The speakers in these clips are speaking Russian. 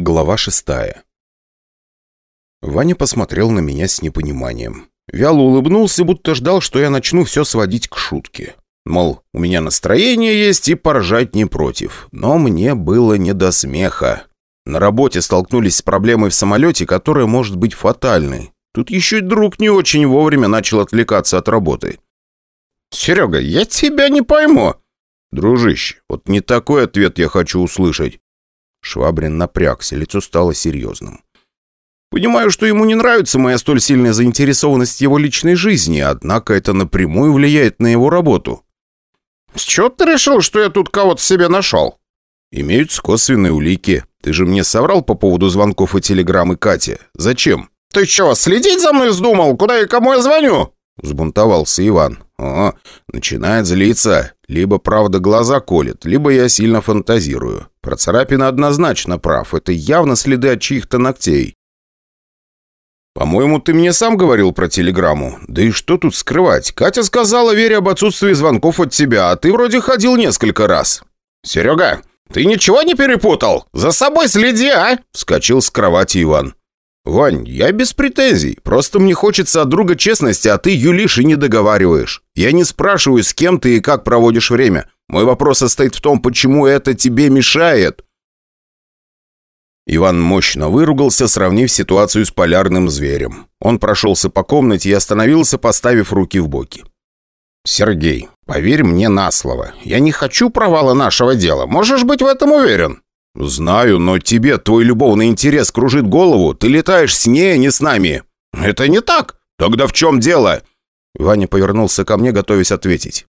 Глава шестая Ваня посмотрел на меня с непониманием. Вяло улыбнулся, будто ждал, что я начну все сводить к шутке. Мол, у меня настроение есть и поржать не против. Но мне было не до смеха. На работе столкнулись с проблемой в самолете, которая может быть фатальной. Тут еще и друг не очень вовремя начал отвлекаться от работы. «Серега, я тебя не пойму!» «Дружище, вот не такой ответ я хочу услышать. Швабрин напрягся, лицо стало серьезным. «Понимаю, что ему не нравится моя столь сильная заинтересованность его личной жизни, однако это напрямую влияет на его работу». «С чего ты решил, что я тут кого-то себе нашел?» «Имеются косвенные улики. Ты же мне соврал по поводу звонков и телеграммы Кате. Зачем?» «Ты что, следить за мной вздумал? Куда и кому я звоню?» Взбунтовался Иван. «О, начинает злиться. Либо правда глаза колет, либо я сильно фантазирую. Про царапины однозначно прав. Это явно следы от чьих-то ногтей. «По-моему, ты мне сам говорил про телеграмму. Да и что тут скрывать? Катя сказала Вере об отсутствии звонков от тебя, а ты вроде ходил несколько раз». «Серега, ты ничего не перепутал? За собой следи, а?» Вскочил с кровати Иван. «Вань, я без претензий. Просто мне хочется от друга честности, а ты юлишь и не договариваешь. Я не спрашиваю, с кем ты и как проводишь время. Мой вопрос состоит в том, почему это тебе мешает». Иван мощно выругался, сравнив ситуацию с полярным зверем. Он прошелся по комнате и остановился, поставив руки в боки. «Сергей, поверь мне на слово. Я не хочу провала нашего дела. Можешь быть в этом уверен?» «Знаю, но тебе твой любовный интерес кружит голову. Ты летаешь с ней, а не с нами». «Это не так. Тогда в чем дело?» Ваня повернулся ко мне, готовясь ответить.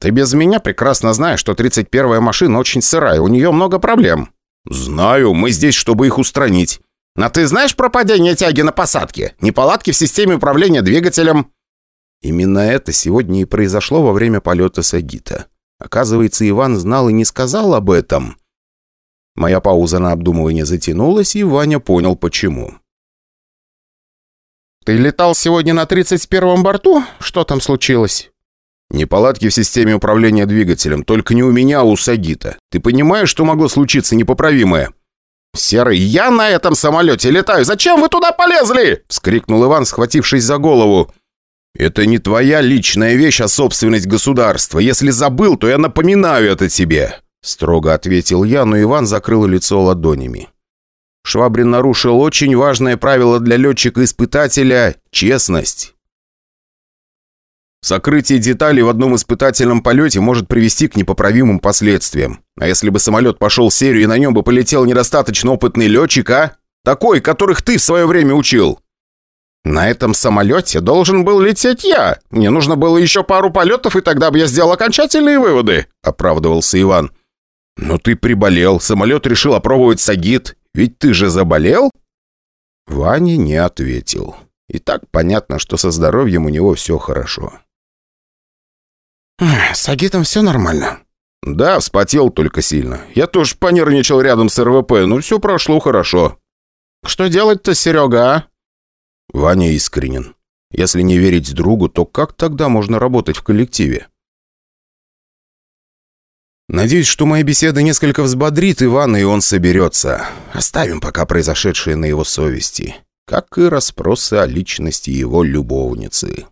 «Ты без меня прекрасно знаешь, что 31-я машина очень сырая, у нее много проблем». «Знаю, мы здесь, чтобы их устранить». «Но ты знаешь про падение тяги на посадке? Неполадки в системе управления двигателем?» Именно это сегодня и произошло во время полета Сагита. Оказывается, Иван знал и не сказал об этом. Моя пауза на обдумывание затянулась, и Ваня понял, почему. «Ты летал сегодня на 31-м борту? Что там случилось?» «Неполадки в системе управления двигателем, только не у меня, а у Сагита. Ты понимаешь, что могло случиться непоправимое?» «Серый, я на этом самолете летаю! Зачем вы туда полезли?» — вскрикнул Иван, схватившись за голову. «Это не твоя личная вещь, а собственность государства. Если забыл, то я напоминаю это тебе. Строго ответил я, но Иван закрыл лицо ладонями. Швабрин нарушил очень важное правило для летчика-испытателя – честность. Сокрытие деталей в одном испытательном полете может привести к непоправимым последствиям. А если бы самолет пошел в серию и на нем бы полетел недостаточно опытный летчик, а? Такой, которых ты в свое время учил. На этом самолете должен был лететь я. Мне нужно было еще пару полетов, и тогда бы я сделал окончательные выводы, оправдывался Иван. «Но ты приболел, самолет решил опробовать Сагит. Ведь ты же заболел?» Ваня не ответил. И так понятно, что со здоровьем у него все хорошо. «С Агитом все нормально?» «Да, вспотел только сильно. Я тоже понервничал рядом с РВП, но все прошло хорошо». «Что делать-то, Серега, а?» Ваня искренен. Если не верить другу, то как тогда можно работать в коллективе? Надеюсь, что моя беседа несколько взбодрит Ивана, и он соберется. Оставим пока произошедшее на его совести, как и расспросы о личности его любовницы.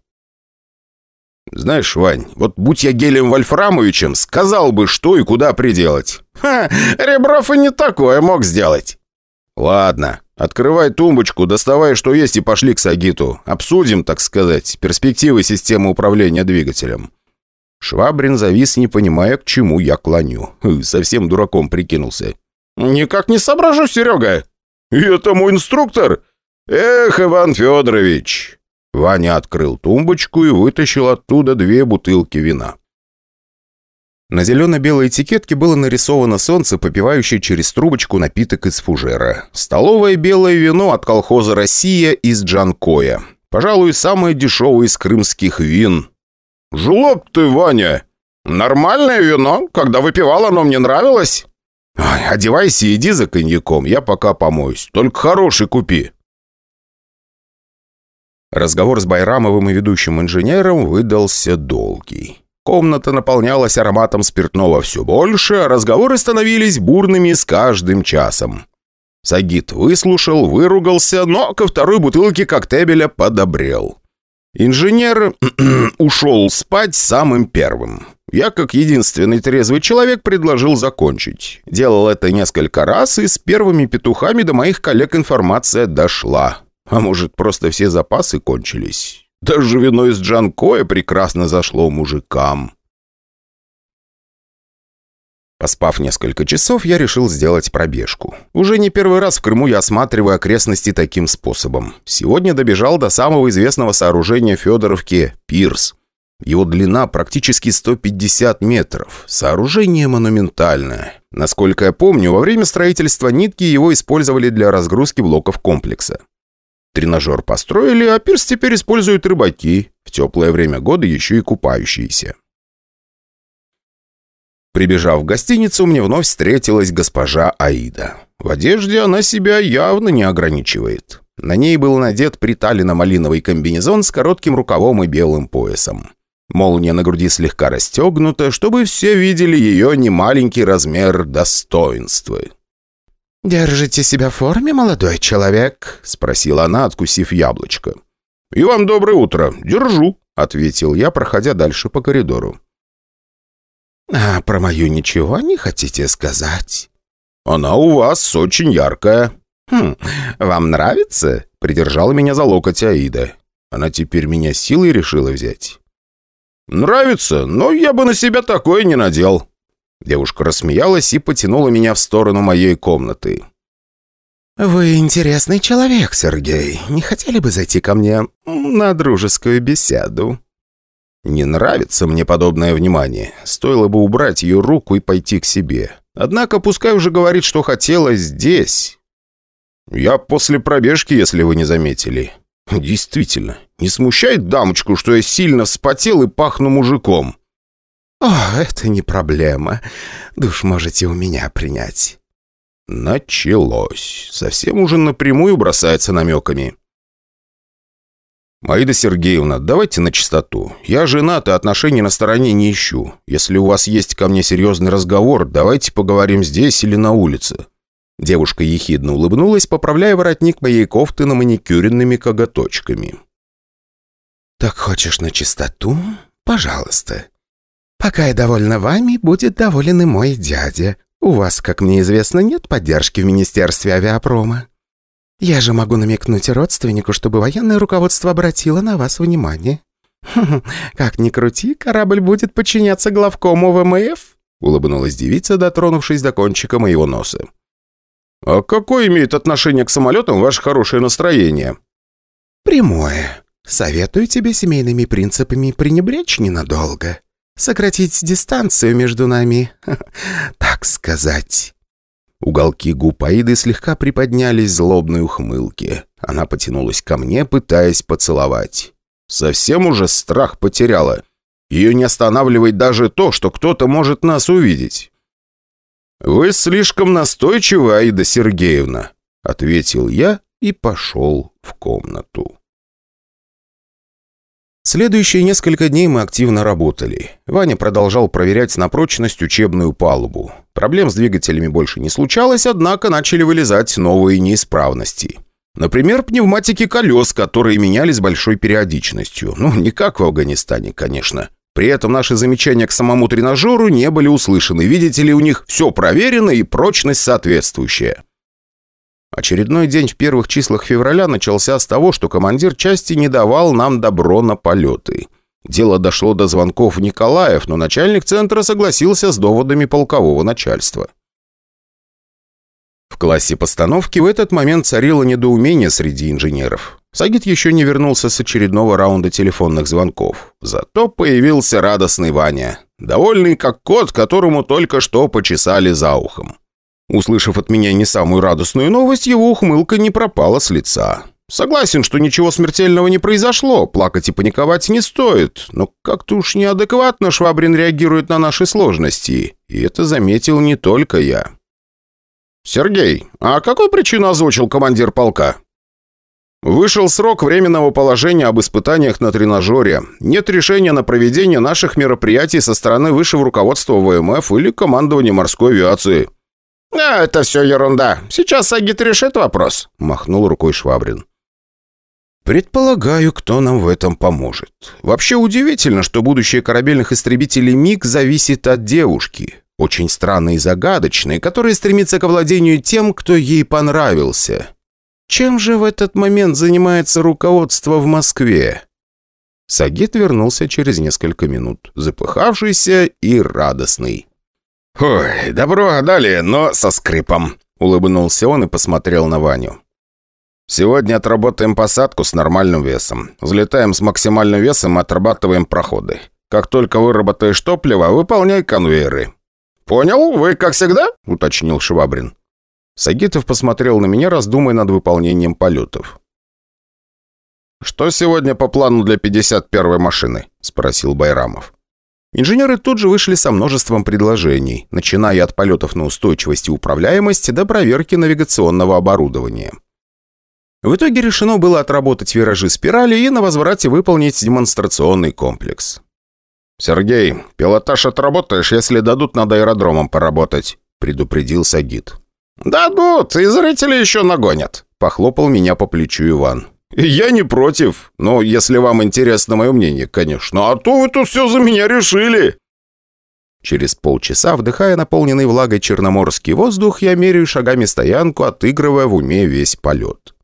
«Знаешь, Вань, вот будь я Гелием Вольфрамовичем, сказал бы, что и куда приделать». «Ха, Ребров и не такое мог сделать». «Ладно, открывай тумбочку, доставай, что есть, и пошли к Сагиту. Обсудим, так сказать, перспективы системы управления двигателем». Швабрин завис, не понимая, к чему я клоню. Совсем дураком прикинулся. «Никак не соображу, Серега!» «И это мой инструктор?» «Эх, Иван Федорович!» Ваня открыл тумбочку и вытащил оттуда две бутылки вина. На зелено-белой этикетке было нарисовано солнце, попивающее через трубочку напиток из фужера. Столовое белое вино от колхоза «Россия» из Джанкоя. Пожалуй, самое дешевое из крымских вин. «Жлоб ты, Ваня! Нормальное вино. Когда выпивал, оно мне нравилось». Ой, «Одевайся и иди за коньяком, я пока помоюсь. Только хороший купи». Разговор с Байрамовым и ведущим инженером выдался долгий. Комната наполнялась ароматом спиртного все больше, а разговоры становились бурными с каждым часом. Сагит выслушал, выругался, но ко второй бутылке коктебеля подобрел. Инженер ушел спать самым первым. Я, как единственный трезвый человек, предложил закончить. Делал это несколько раз, и с первыми петухами до моих коллег информация дошла. А может, просто все запасы кончились? Даже вино из Джанкоя прекрасно зашло мужикам. Поспав несколько часов, я решил сделать пробежку. Уже не первый раз в Крыму я осматриваю окрестности таким способом. Сегодня добежал до самого известного сооружения Федоровки – пирс. Его длина практически 150 метров. Сооружение монументальное. Насколько я помню, во время строительства нитки его использовали для разгрузки блоков комплекса. Тренажер построили, а пирс теперь используют рыбаки. В теплое время года еще и купающиеся. Прибежав в гостиницу, мне вновь встретилась госпожа Аида. В одежде она себя явно не ограничивает. На ней был надет приталено-малиновый комбинезон с коротким рукавом и белым поясом. Молния на груди слегка расстегнута, чтобы все видели ее немаленький размер достоинства. «Держите себя в форме, молодой человек?» — спросила она, откусив яблочко. «И вам доброе утро. Держу», — ответил я, проходя дальше по коридору. «А про мою ничего не хотите сказать?» «Она у вас очень яркая». «Хм, вам нравится?» — придержала меня за локоть Аида. Она теперь меня силой решила взять. «Нравится, но я бы на себя такое не надел». Девушка рассмеялась и потянула меня в сторону моей комнаты. «Вы интересный человек, Сергей. Не хотели бы зайти ко мне на дружескую беседу?» Не нравится мне подобное внимание. Стоило бы убрать ее руку и пойти к себе. Однако пускай уже говорит, что хотела здесь. Я после пробежки, если вы не заметили. Действительно, не смущает дамочку, что я сильно вспотел и пахну мужиком? О, это не проблема. Душ можете у меня принять. Началось. Совсем уже напрямую бросается намеками. «Маида Сергеевна, давайте на чистоту. Я женат и отношений на стороне не ищу. Если у вас есть ко мне серьезный разговор, давайте поговорим здесь или на улице». Девушка ехидно улыбнулась, поправляя воротник моей кофты на маникюренными коготочками. «Так хочешь на чистоту? Пожалуйста. Пока я довольна вами, будет доволен и мой дядя. У вас, как мне известно, нет поддержки в Министерстве авиапрома». Я же могу намекнуть родственнику, чтобы военное руководство обратило на вас внимание. как ни крути, корабль будет подчиняться главкому ВМФ», улыбнулась девица, дотронувшись до кончика моего носа. «А какое имеет отношение к самолетам ваше хорошее настроение?» «Прямое. Советую тебе семейными принципами пренебречь ненадолго. Сократить дистанцию между нами, так сказать». Уголки губ Аиды слегка приподнялись злобной ухмылки. Она потянулась ко мне, пытаясь поцеловать. Совсем уже страх потеряла. Ее не останавливает даже то, что кто-то может нас увидеть. «Вы слишком настойчивы, Аида Сергеевна», — ответил я и пошел в комнату. Следующие несколько дней мы активно работали. Ваня продолжал проверять на прочность учебную палубу. Проблем с двигателями больше не случалось, однако начали вылезать новые неисправности. Например, пневматики колес, которые менялись большой периодичностью. Ну, не как в Афганистане, конечно. При этом наши замечания к самому тренажеру не были услышаны. Видите ли, у них все проверено и прочность соответствующая. Очередной день в первых числах февраля начался с того, что командир части не давал нам добро на полеты. Дело дошло до звонков в Николаев, но начальник центра согласился с доводами полкового начальства. В классе постановки в этот момент царило недоумение среди инженеров. Сагит еще не вернулся с очередного раунда телефонных звонков. Зато появился радостный Ваня. Довольный как кот, которому только что почесали за ухом. Услышав от меня не самую радостную новость, его ухмылка не пропала с лица. Согласен, что ничего смертельного не произошло, плакать и паниковать не стоит, но как-то уж неадекватно Швабрин реагирует на наши сложности, и это заметил не только я. «Сергей, а какую причину озвучил командир полка?» «Вышел срок временного положения об испытаниях на тренажере. Нет решения на проведение наших мероприятий со стороны высшего руководства ВМФ или командования морской авиации». «А, это все ерунда. Сейчас Агит решит вопрос», — махнул рукой Швабрин. Предполагаю, кто нам в этом поможет. Вообще удивительно, что будущее корабельных истребителей МиГ зависит от девушки. Очень странной и загадочной, которая стремится к владению тем, кто ей понравился. Чем же в этот момент занимается руководство в Москве? Сагит вернулся через несколько минут, запыхавшийся и радостный. «Ой, добро отдали, но со скрипом», — улыбнулся он и посмотрел на Ваню. «Сегодня отработаем посадку с нормальным весом. Взлетаем с максимальным весом и отрабатываем проходы. Как только выработаешь топливо, выполняй конвейеры». «Понял? Вы как всегда?» — уточнил Швабрин. Сагитов посмотрел на меня, раздумывая над выполнением полетов. «Что сегодня по плану для 51-й машины?» – спросил Байрамов. Инженеры тут же вышли со множеством предложений, начиная от полетов на устойчивость и управляемость до проверки навигационного оборудования. В итоге решено было отработать виражи спирали и на возврате выполнить демонстрационный комплекс. «Сергей, пилотаж отработаешь, если дадут над аэродромом поработать», — предупредил Сагит. «Дадут, и зрители еще нагонят», — похлопал меня по плечу Иван. «Я не против. Но если вам интересно мое мнение, конечно. А то вы тут все за меня решили». Через полчаса, вдыхая наполненный влагой черноморский воздух, я меряю шагами стоянку, отыгрывая в уме весь полет.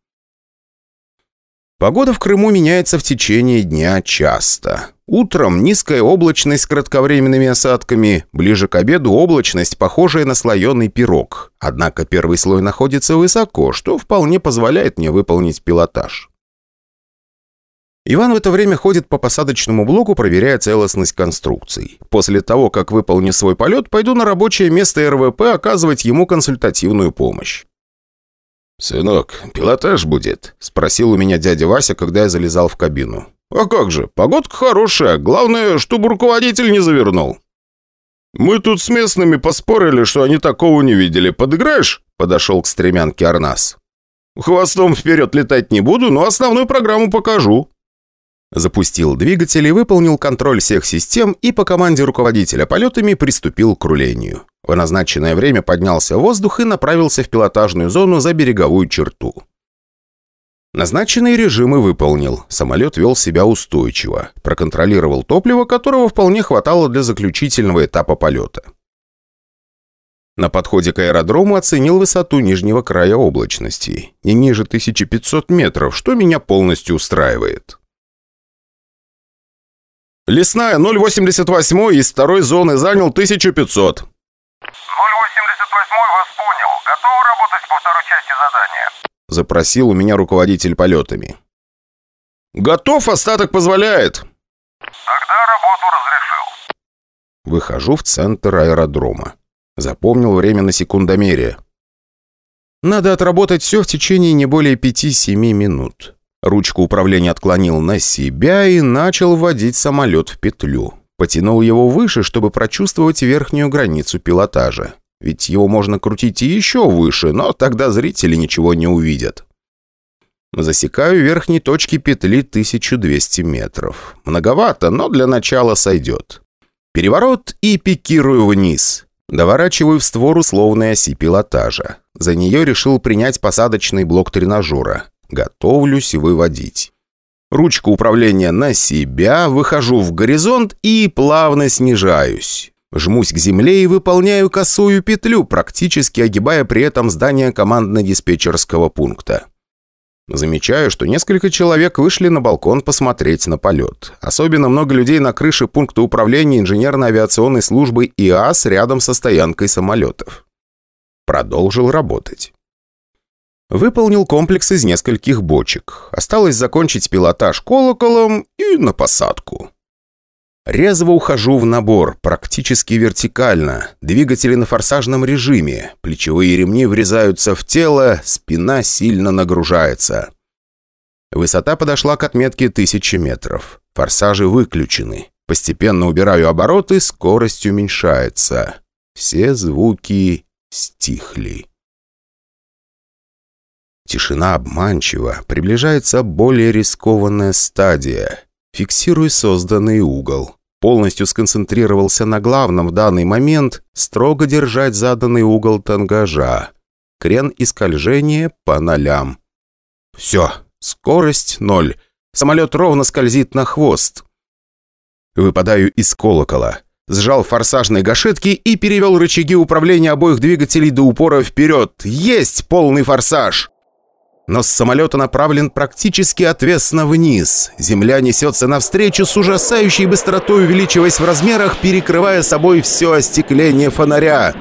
Погода в Крыму меняется в течение дня часто. Утром низкая облачность с кратковременными осадками, ближе к обеду облачность, похожая на слоеный пирог. Однако первый слой находится высоко, что вполне позволяет мне выполнить пилотаж. Иван в это время ходит по посадочному блоку, проверяя целостность конструкций. После того, как выполню свой полет, пойду на рабочее место РВП оказывать ему консультативную помощь. «Сынок, пилотаж будет?» – спросил у меня дядя Вася, когда я залезал в кабину. «А как же, погодка хорошая, главное, чтобы руководитель не завернул». «Мы тут с местными поспорили, что они такого не видели. Подыграешь?» – подошел к стремянке Арнас. «Хвостом вперед летать не буду, но основную программу покажу». Запустил двигатель и выполнил контроль всех систем и по команде руководителя полетами приступил к рулению. В назначенное время поднялся в воздух и направился в пилотажную зону за береговую черту. Назначенные режимы выполнил. Самолет вел себя устойчиво. Проконтролировал топливо, которого вполне хватало для заключительного этапа полета. На подходе к аэродрому оценил высоту нижнего края облачности. Не ниже 1500 метров, что меня полностью устраивает. Лесная 088 из второй зоны занял 1500 вас понял. Готовы работать по второй части задания?» Запросил у меня руководитель полетами. «Готов, остаток позволяет». «Тогда работу разрешил». Выхожу в центр аэродрома. Запомнил время на секундомере. Надо отработать все в течение не более 5-7 минут. Ручку управления отклонил на себя и начал вводить самолет в петлю. Потянул его выше, чтобы прочувствовать верхнюю границу пилотажа. Ведь его можно крутить и еще выше, но тогда зрители ничего не увидят. Засекаю верхней точки петли 1200 метров. Многовато, но для начала сойдет. Переворот и пикирую вниз. Доворачиваю в створ условной оси пилотажа. За нее решил принять посадочный блок тренажера. Готовлюсь выводить. Ручка управления на себя, выхожу в горизонт и плавно снижаюсь. Жмусь к земле и выполняю косую петлю, практически огибая при этом здание командно-диспетчерского пункта. Замечаю, что несколько человек вышли на балкон посмотреть на полет. Особенно много людей на крыше пункта управления инженерно-авиационной службы ИАС рядом со стоянкой самолетов. Продолжил работать. Выполнил комплекс из нескольких бочек. Осталось закончить пилотаж колоколом и на посадку. Резво ухожу в набор, практически вертикально. Двигатели на форсажном режиме. Плечевые ремни врезаются в тело, спина сильно нагружается. Высота подошла к отметке 1000 метров. Форсажи выключены. Постепенно убираю обороты, скорость уменьшается. Все звуки стихли. Тишина обманчива. Приближается более рискованная стадия. Фиксирую созданный угол. Полностью сконцентрировался на главном в данный момент – строго держать заданный угол тангажа. Крен и скольжение по нолям. Все, скорость ноль. Самолет ровно скользит на хвост. Выпадаю из колокола. Сжал форсажные гашетки и перевел рычаги управления обоих двигателей до упора вперед. Есть полный форсаж! Нос самолета направлен практически отвесно вниз. Земля несется навстречу с ужасающей быстротой, увеличиваясь в размерах, перекрывая собой все остекление фонаря.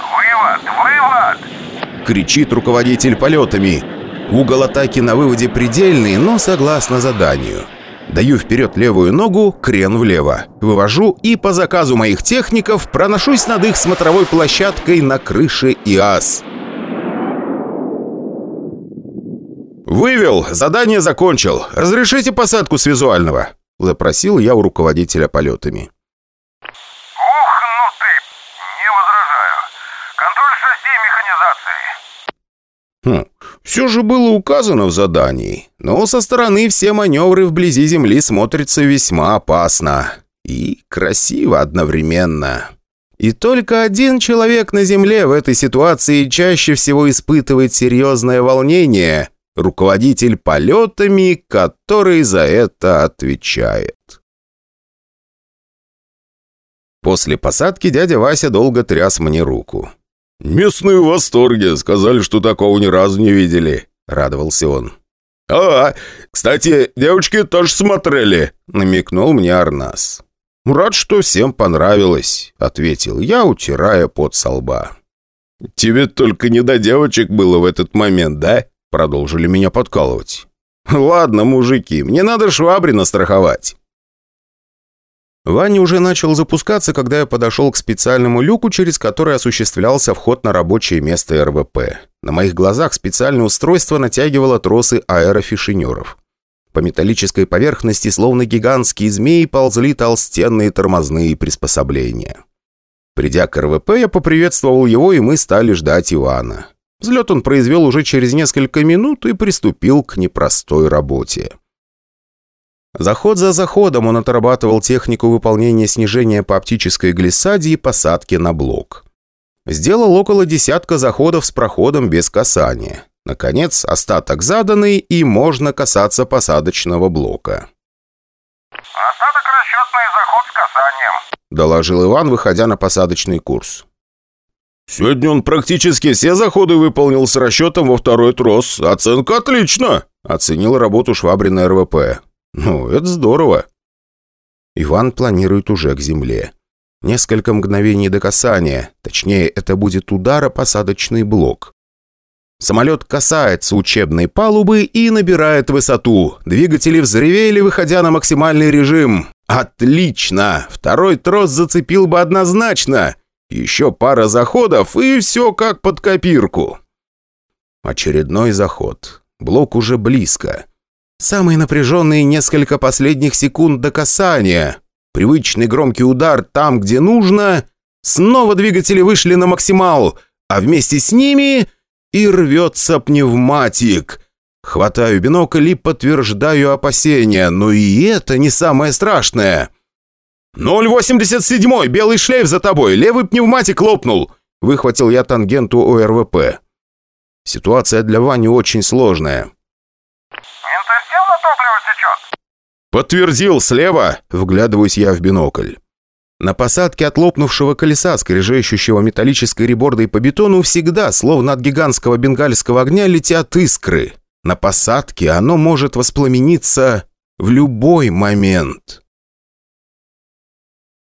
Вывод! Вывод! Кричит руководитель полетами. Угол атаки на выводе предельный, но согласно заданию. Даю вперед левую ногу, крен влево. Вывожу и по заказу моих техников проношусь над их смотровой площадкой на крыше ИАС. «Вывел! Задание закончил! Разрешите посадку с визуального?» Запросил я у руководителя полетами. Ух, ну ты! Не возражаю. Контроль шасси механизации. Хм, все же было указано в задании, но со стороны все маневры вблизи Земли смотрятся весьма опасно и красиво одновременно. И только один человек на Земле в этой ситуации чаще всего испытывает серьезное волнение – руководитель полетами, который за это отвечает. После посадки дядя Вася долго тряс мне руку. «Местные в восторге, сказали, что такого ни разу не видели», — радовался он. «А, кстати, девочки тоже смотрели», — намекнул мне Арнас. «Рад, что всем понравилось», — ответил я, утирая пот со лба. «Тебе только не до девочек было в этот момент, да?» Продолжили меня подкалывать. «Ладно, мужики, мне надо Швабрина страховать». Ваня уже начал запускаться, когда я подошел к специальному люку, через который осуществлялся вход на рабочее место РВП. На моих глазах специальное устройство натягивало тросы аэрофишинеров. По металлической поверхности, словно гигантские змеи, ползли толстенные тормозные приспособления. Придя к РВП, я поприветствовал его, и мы стали ждать Ивана. Взлет он произвел уже через несколько минут и приступил к непростой работе. Заход за заходом он отрабатывал технику выполнения снижения по оптической глиссаде и посадки на блок. Сделал около десятка заходов с проходом без касания. Наконец, остаток заданный, и можно касаться посадочного блока. Остаток расчетный заход с касанием. Доложил Иван, выходя на посадочный курс. «Сегодня он практически все заходы выполнил с расчетом во второй трос. Оценка отлично!» Оценил работу Швабрина РВП. «Ну, это здорово!» Иван планирует уже к земле. Несколько мгновений до касания. Точнее, это будет удара-посадочный блок. Самолет касается учебной палубы и набирает высоту. Двигатели взревели, выходя на максимальный режим. «Отлично! Второй трос зацепил бы однозначно!» Еще пара заходов, и все как под копирку. Очередной заход. Блок уже близко. Самые напряженные несколько последних секунд до касания. Привычный громкий удар там, где нужно. Снова двигатели вышли на максимал, а вместе с ними и рвется пневматик. Хватаю бинокль и подтверждаю опасения, но и это не самое страшное. «087! Белый шлейф за тобой! Левый пневматик лопнул!» Выхватил я тангенту ОРВП. Ситуация для Вани очень сложная. Интерстил на топливо течет. «Подтвердил, слева!» Вглядываюсь я в бинокль. На посадке от лопнувшего колеса, скрежещущего металлической ребордой по бетону, всегда, словно от гигантского бенгальского огня, летят искры. На посадке оно может воспламениться в любой момент.